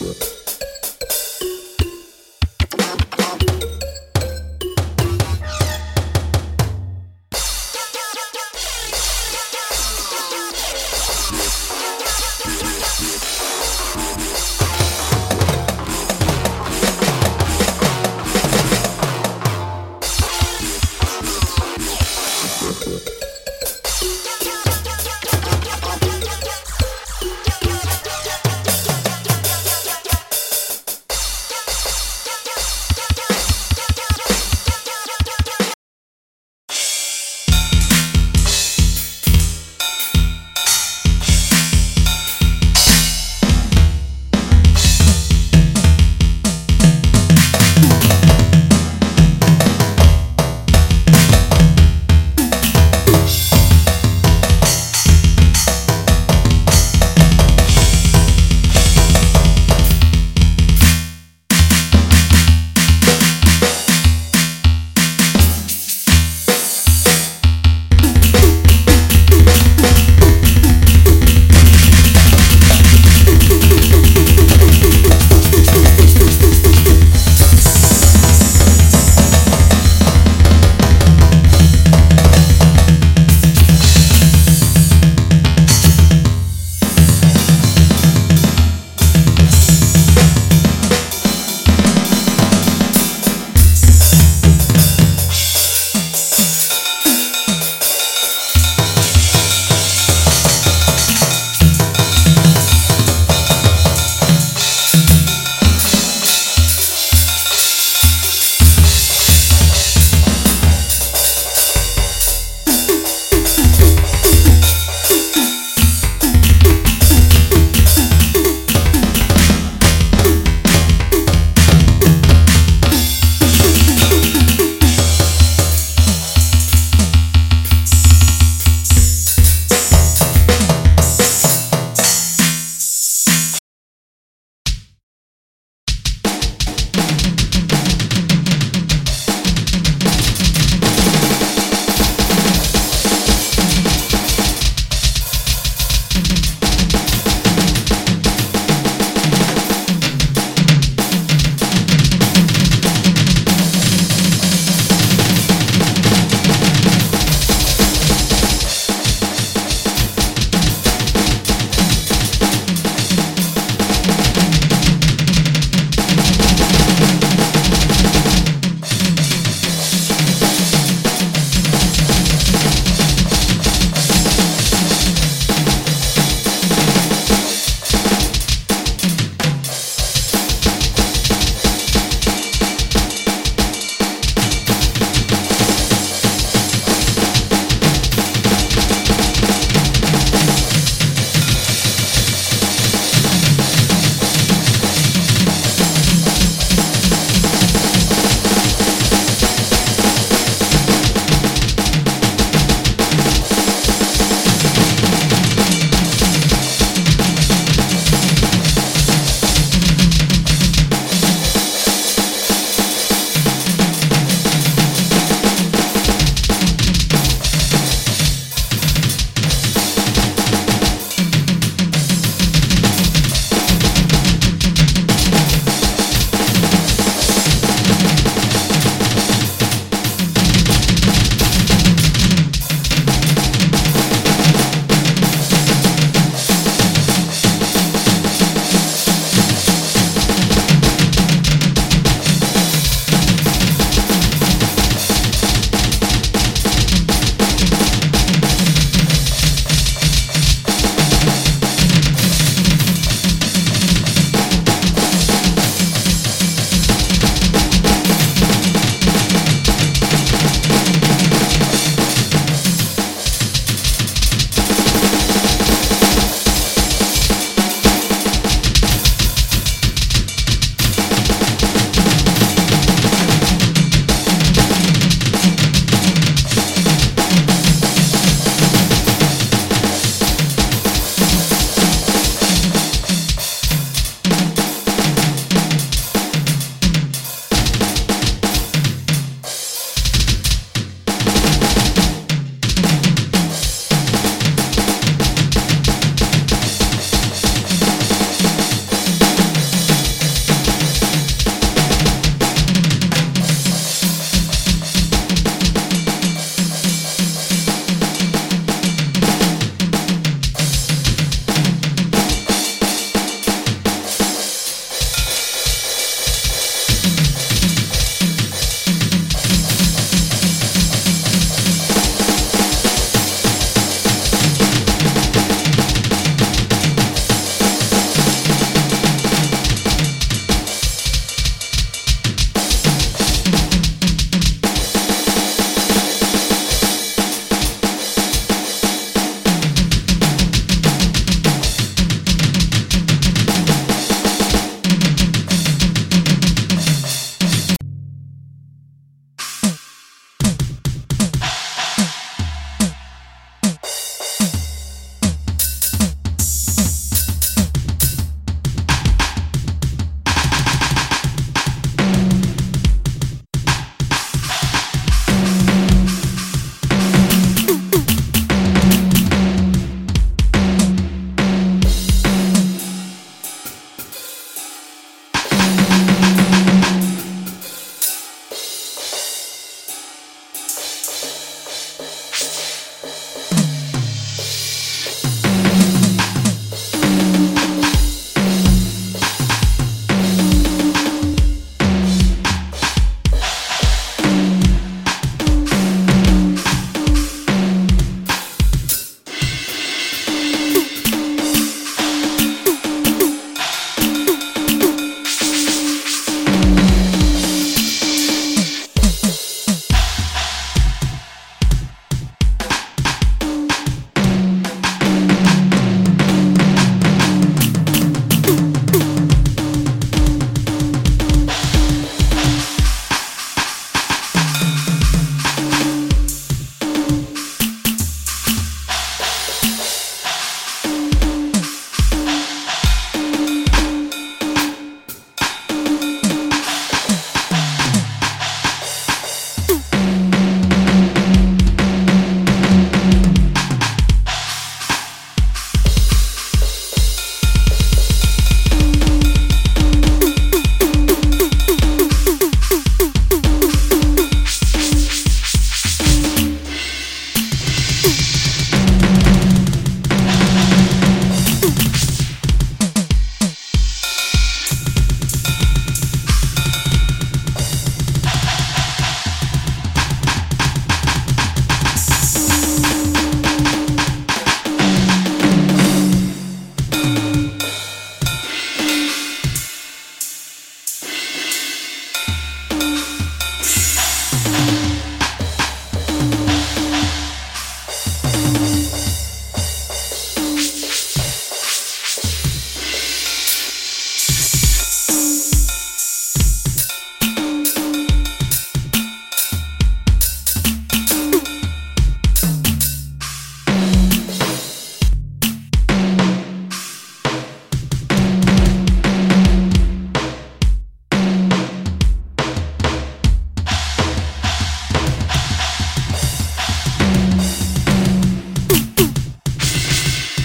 Network.